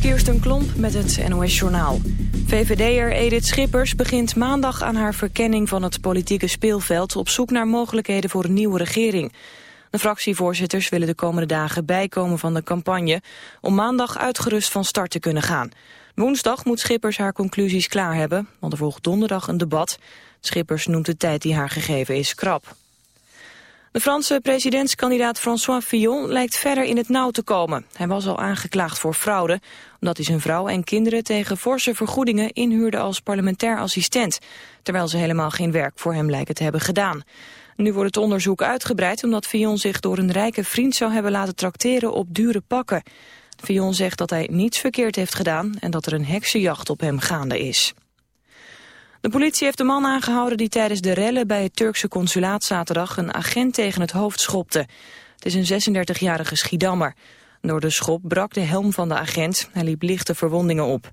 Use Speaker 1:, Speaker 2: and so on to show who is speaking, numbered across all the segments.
Speaker 1: Kirsten Klomp met het NOS-journaal. VVD'er Edith Schippers begint maandag aan haar verkenning van het politieke speelveld... op zoek naar mogelijkheden voor een nieuwe regering. De fractievoorzitters willen de komende dagen bijkomen van de campagne... om maandag uitgerust van start te kunnen gaan. Woensdag moet Schippers haar conclusies klaar hebben, want er volgt donderdag een debat. Schippers noemt de tijd die haar gegeven is krap. De Franse presidentskandidaat François Fillon lijkt verder in het nauw te komen. Hij was al aangeklaagd voor fraude, omdat hij zijn vrouw en kinderen tegen forse vergoedingen inhuurde als parlementair assistent, terwijl ze helemaal geen werk voor hem lijken te hebben gedaan. Nu wordt het onderzoek uitgebreid omdat Fillon zich door een rijke vriend zou hebben laten trakteren op dure pakken. Fillon zegt dat hij niets verkeerd heeft gedaan en dat er een heksenjacht op hem gaande is. De politie heeft de man aangehouden die tijdens de rellen bij het Turkse consulaat zaterdag een agent tegen het hoofd schopte. Het is een 36-jarige Schiedammer. Door de schop brak de helm van de agent. Hij liep lichte verwondingen op.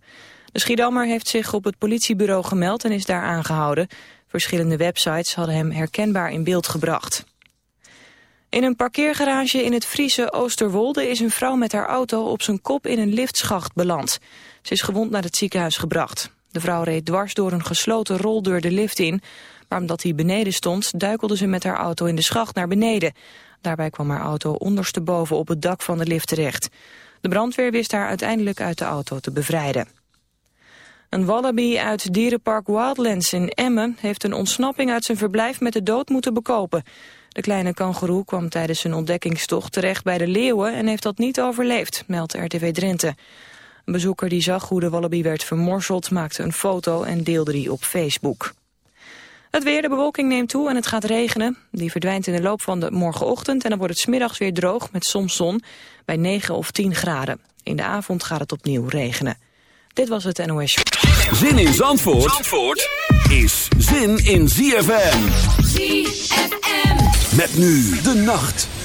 Speaker 1: De Schiedammer heeft zich op het politiebureau gemeld en is daar aangehouden. Verschillende websites hadden hem herkenbaar in beeld gebracht. In een parkeergarage in het Friese Oosterwolde is een vrouw met haar auto op zijn kop in een liftschacht beland. Ze is gewond naar het ziekenhuis gebracht. De vrouw reed dwars door een gesloten roldeur de lift in. Maar omdat hij beneden stond, duikelde ze met haar auto in de schacht naar beneden. Daarbij kwam haar auto ondersteboven op het dak van de lift terecht. De brandweer wist haar uiteindelijk uit de auto te bevrijden. Een wallaby uit dierenpark Wildlands in Emmen heeft een ontsnapping uit zijn verblijf met de dood moeten bekopen. De kleine kangoeroe kwam tijdens zijn ontdekkingstocht terecht bij de leeuwen en heeft dat niet overleefd, meldt RTV Drenthe. Een bezoeker die zag hoe de wallaby werd vermorseld maakte een foto en deelde die op Facebook. Het weer, de bewolking neemt toe en het gaat regenen. Die verdwijnt in de loop van de morgenochtend en dan wordt het smiddags weer droog met soms zon bij 9 of 10 graden. In de avond gaat het opnieuw regenen. Dit was het NOS.
Speaker 2: Zin in Zandvoort, Zandvoort is zin in ZFM. ZFM. Met nu de nacht.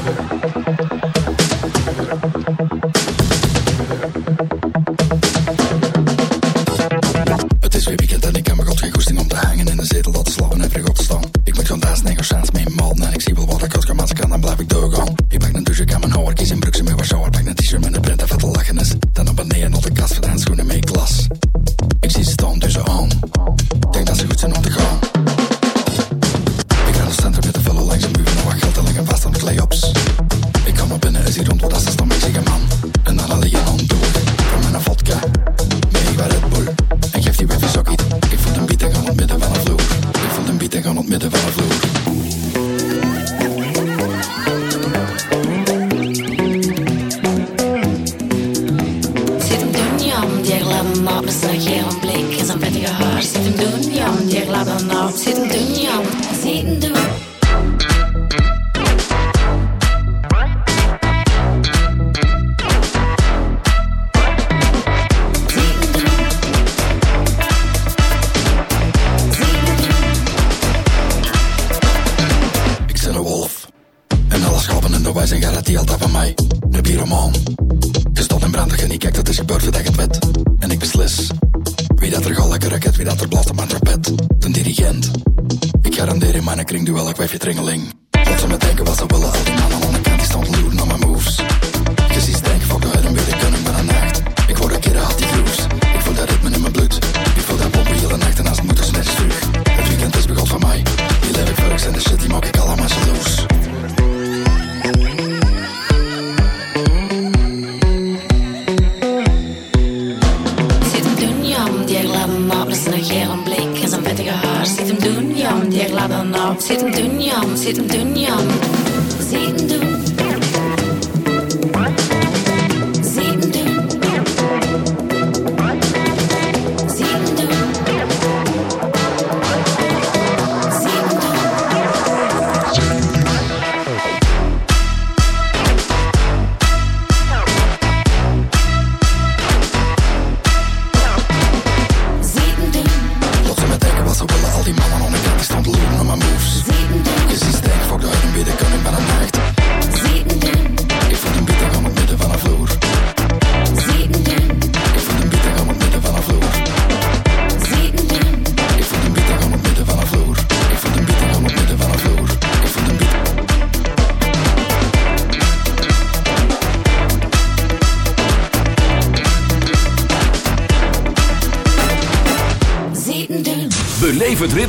Speaker 3: Thank. dus een geer een blik en zijn vettige haar. Zit hem doen, jam, die dan op, Zit hem doen, jam, zit hem doen, jam. Zit hem doen.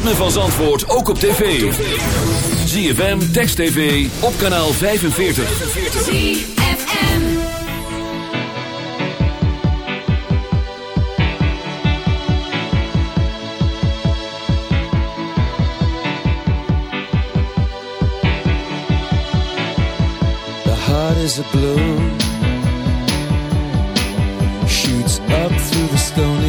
Speaker 3: Ritme van Zandvoort ook op tv. ZFM, Text TV, op kanaal 45. ZFM The heart is a balloon Shoots up through the stony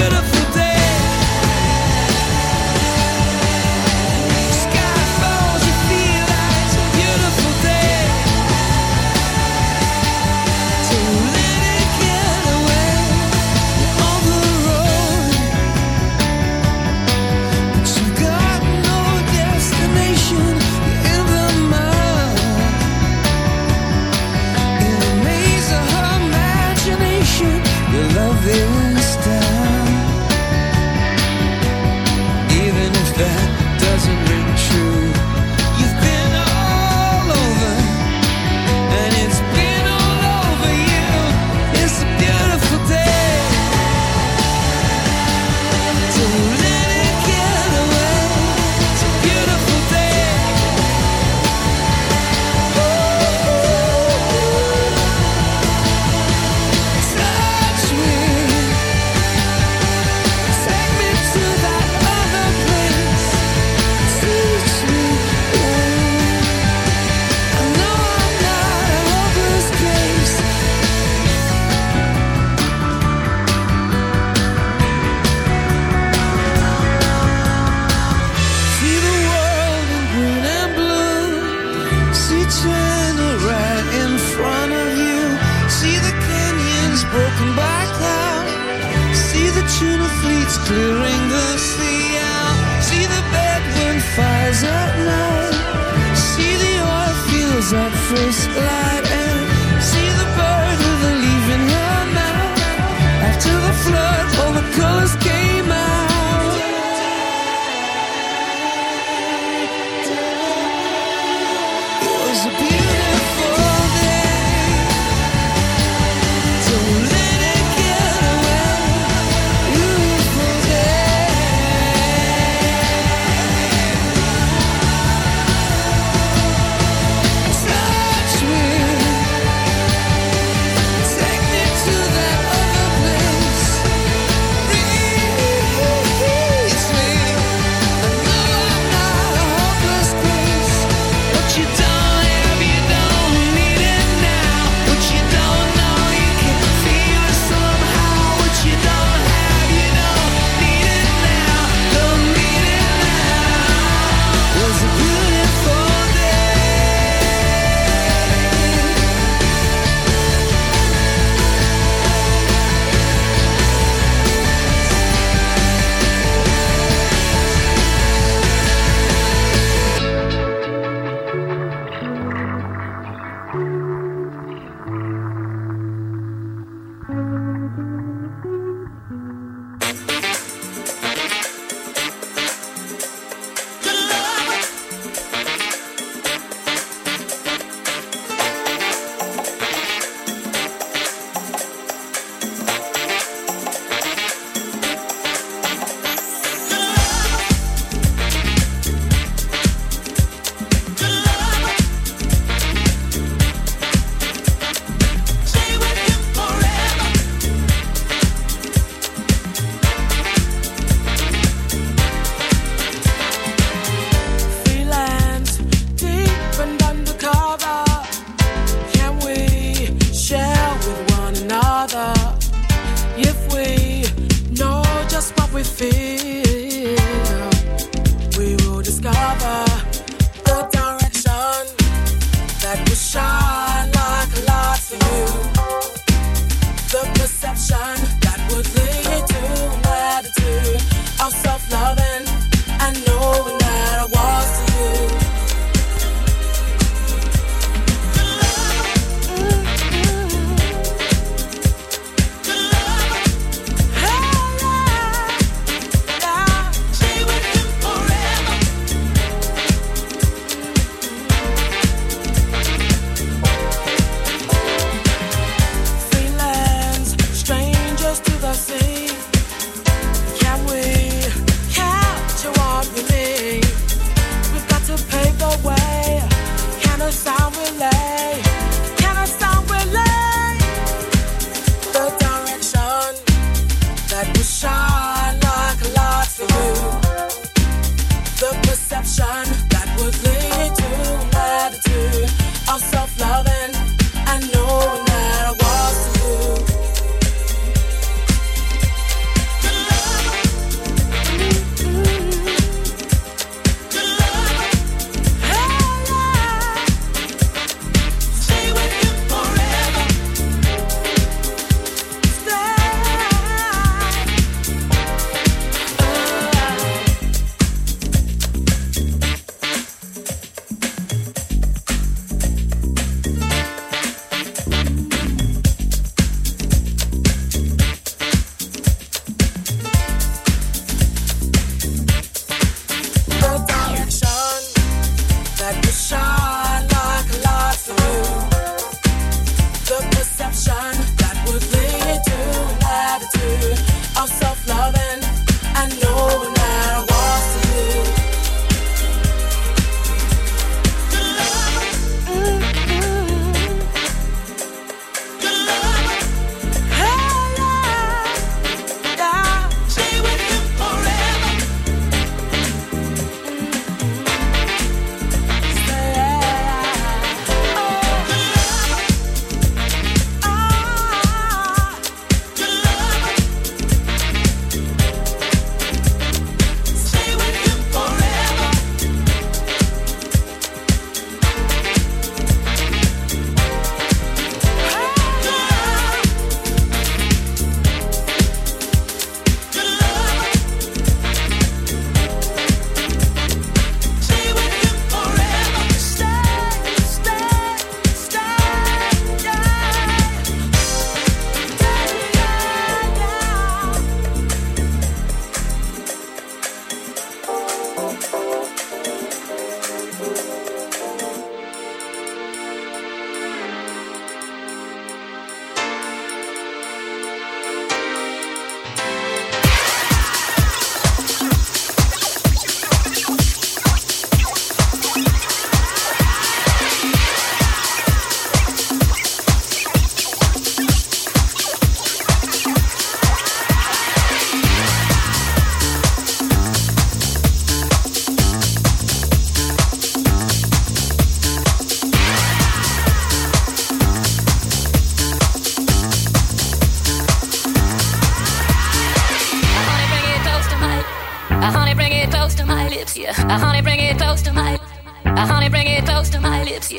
Speaker 4: colors came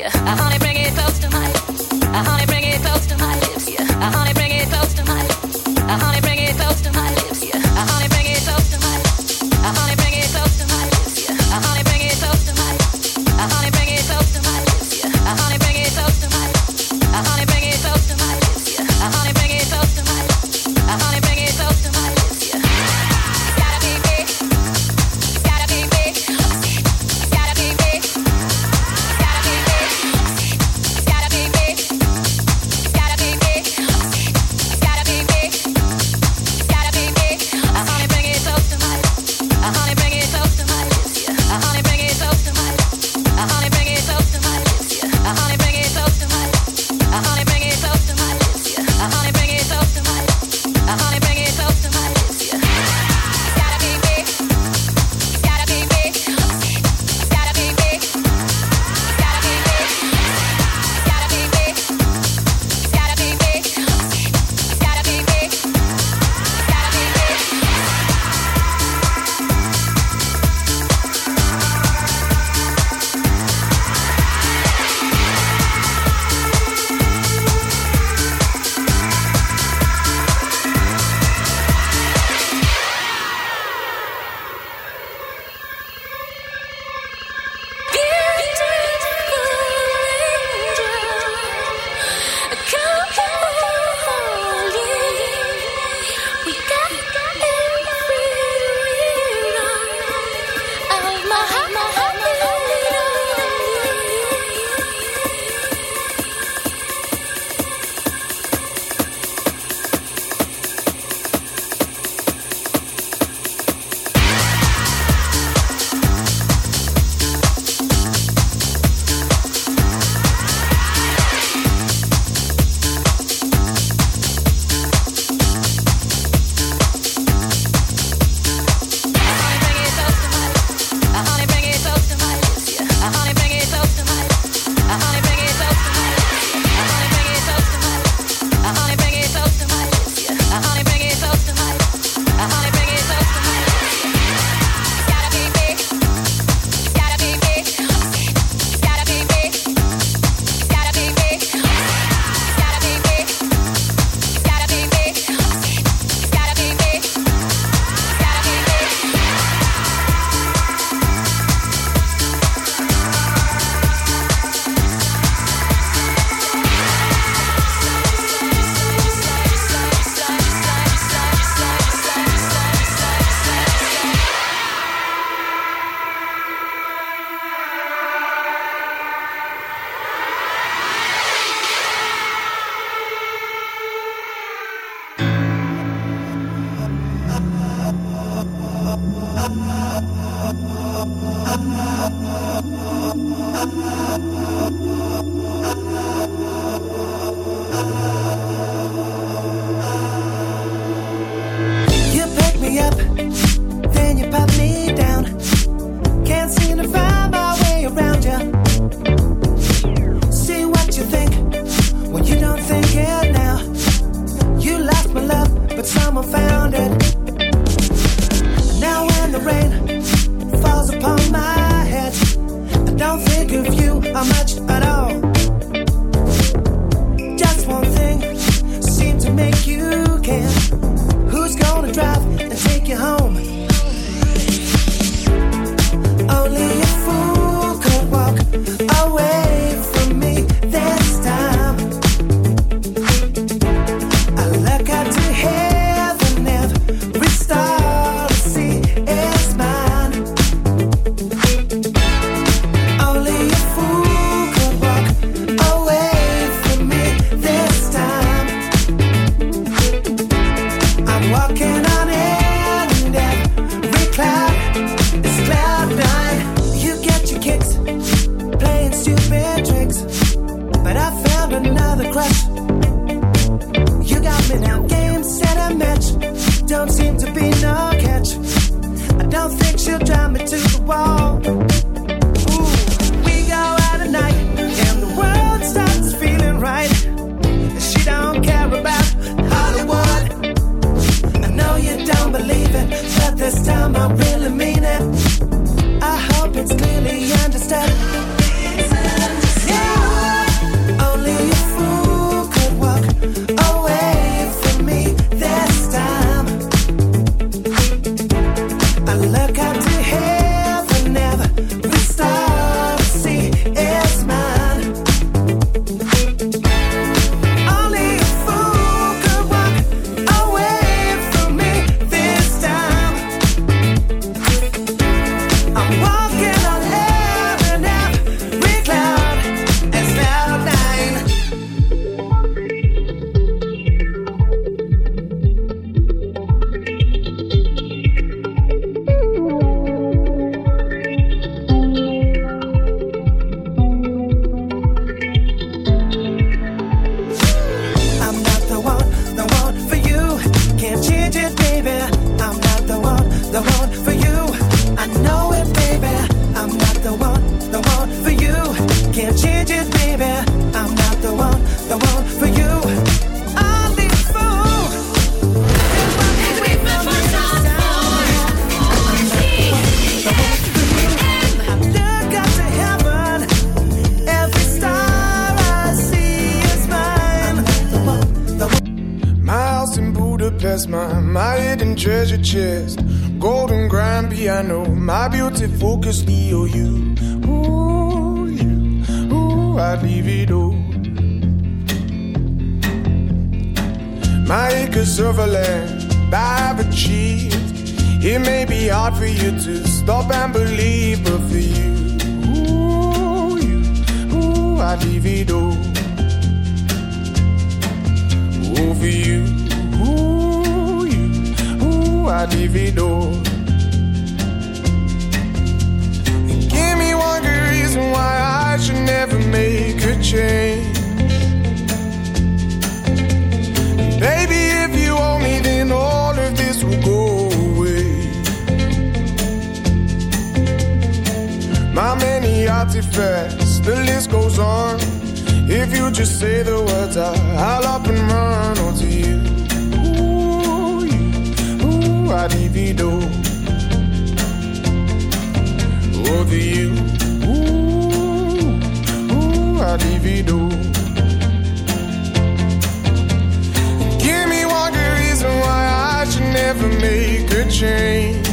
Speaker 4: how My many artifacts, the list goes on. If you just say the words out, I'll up and run on to you. Ooh, you, ooh, I do. to you,
Speaker 5: ooh, ooh,
Speaker 6: I do. Give me one
Speaker 5: good reason why I should never
Speaker 7: make a change.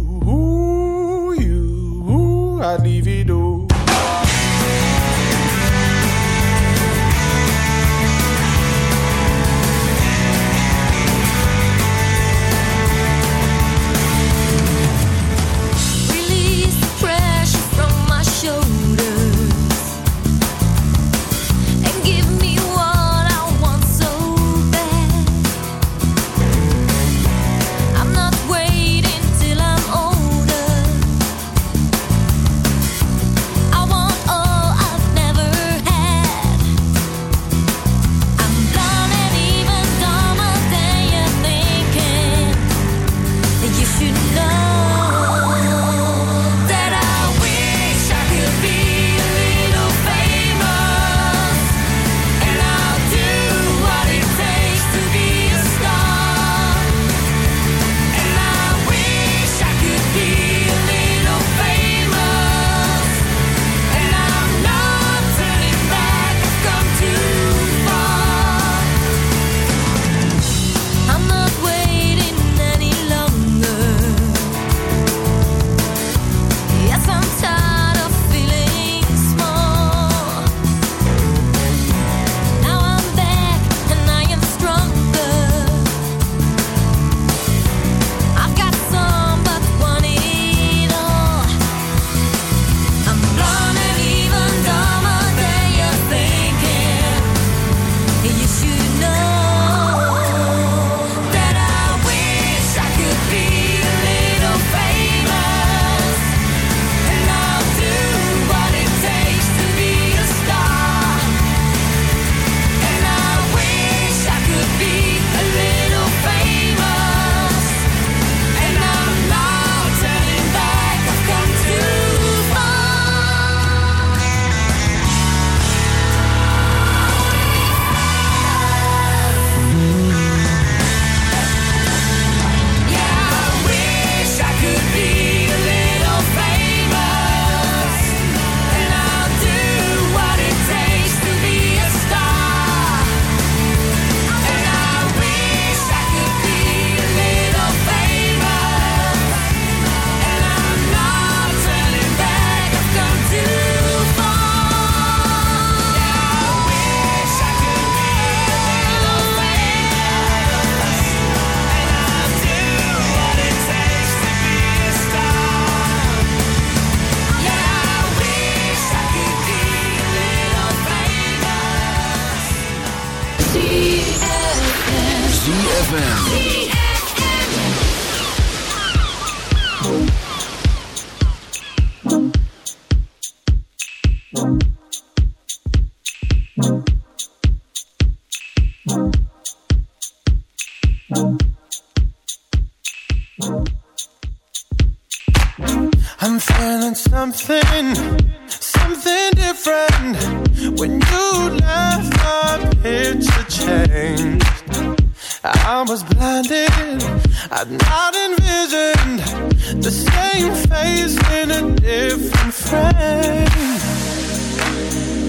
Speaker 7: I leave it all. friend when you
Speaker 8: left my picture changed. I was blinded, I'd not envisioned the same face in a different frame.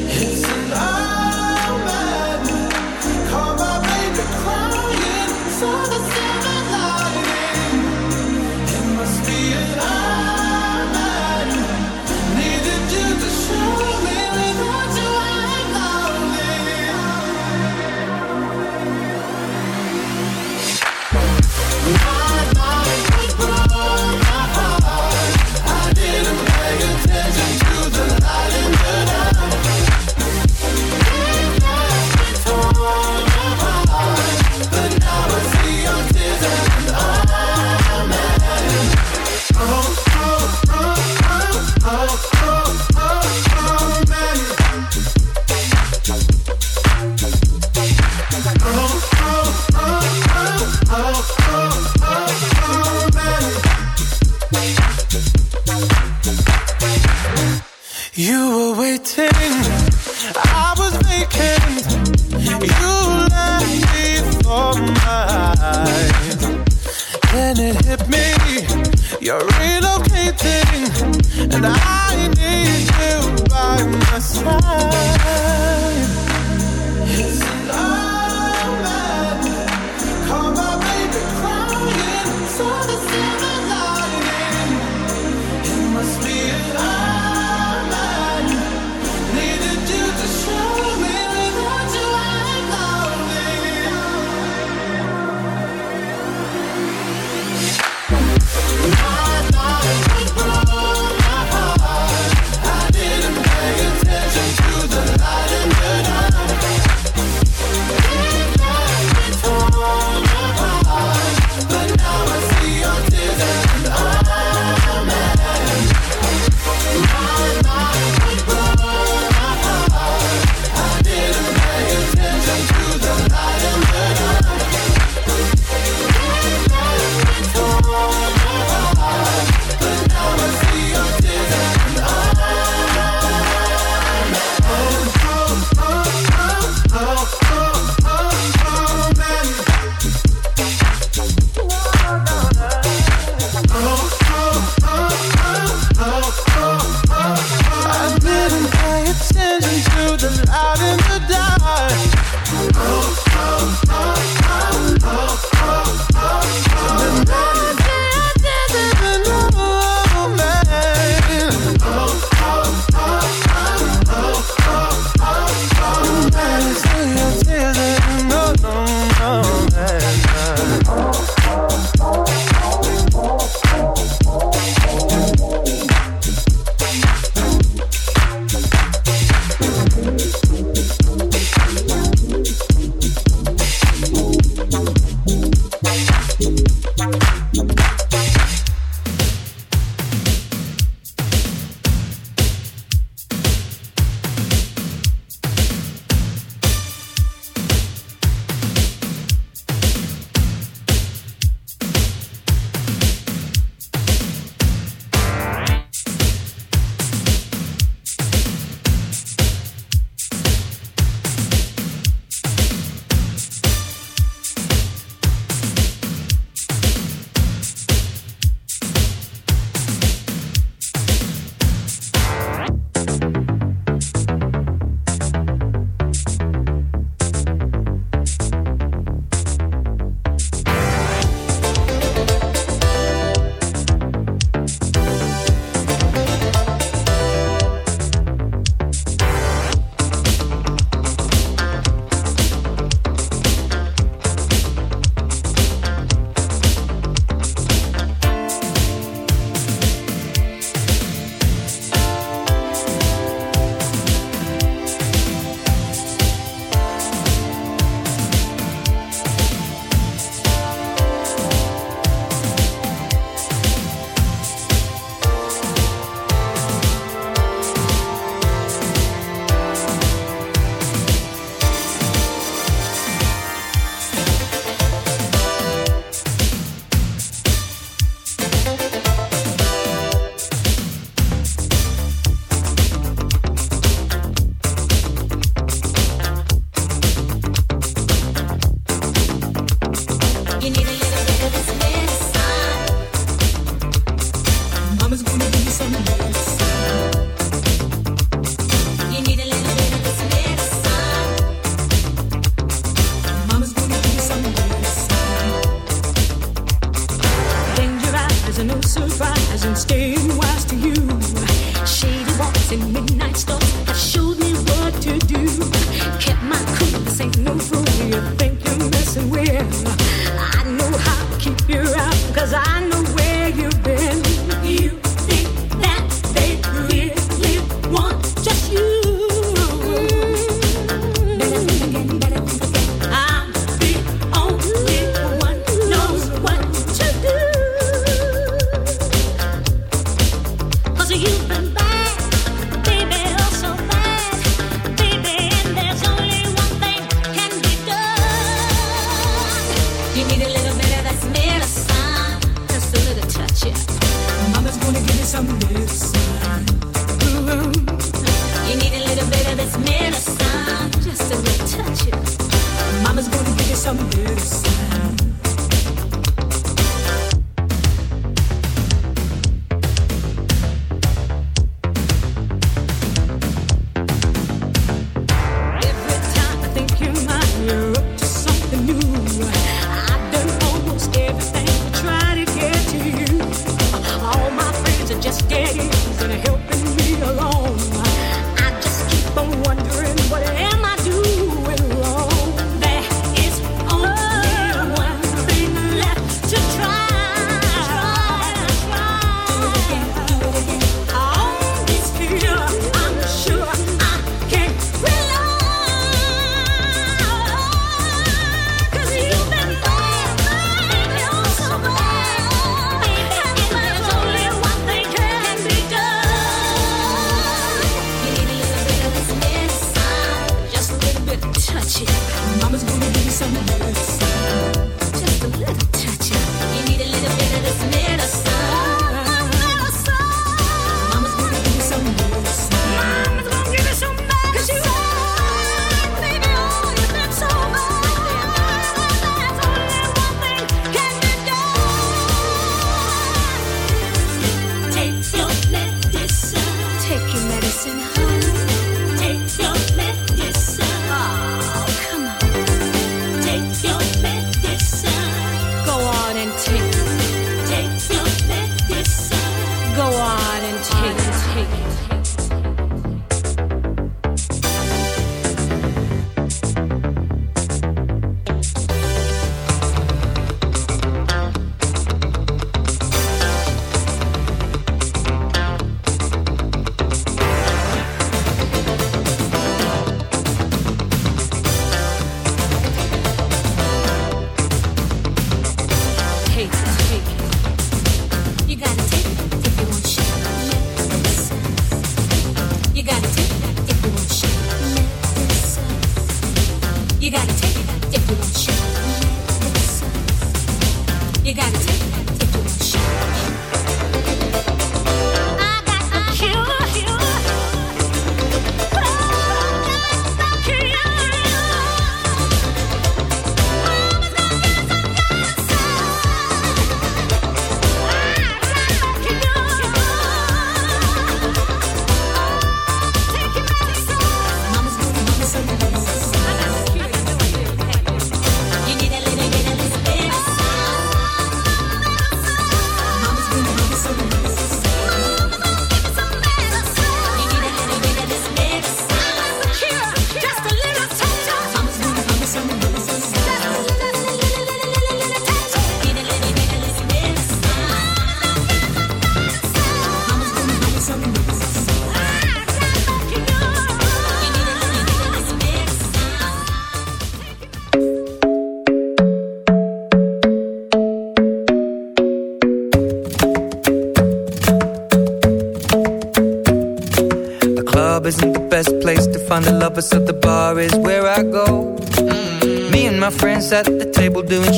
Speaker 8: It's a love man, call my baby crying.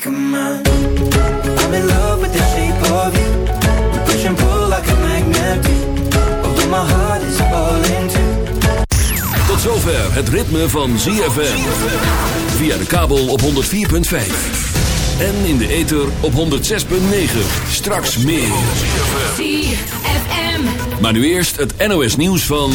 Speaker 7: Come on. I'm in love with the shape of you. We push and pull like a magnet do. Although my heart is falling too.
Speaker 2: Tot zover het ritme van ZFM. Via de kabel op 104.5. En in de ether op 106.9. Straks meer.
Speaker 5: ZFM.
Speaker 2: Maar nu eerst het NOS nieuws van...